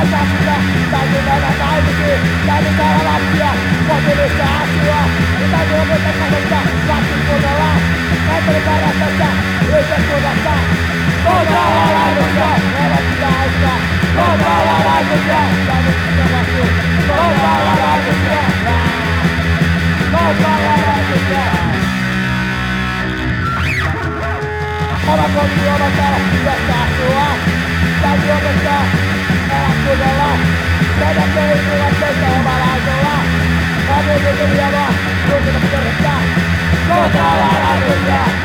Kansasta, täytyy mennä naimisiin, täytyy saada lapsia, koti missä asua, ja täytyy opettaa kasvattaa lapsin kunnolla. Näyttely parastassa yhteiskunnassa, meidät pitää auttaa, kohta ollaan laitossa, täytyy ollaan laitossa, kohta ollaan laitossa. Oma koti, oma talo, jossa Contra la lucha,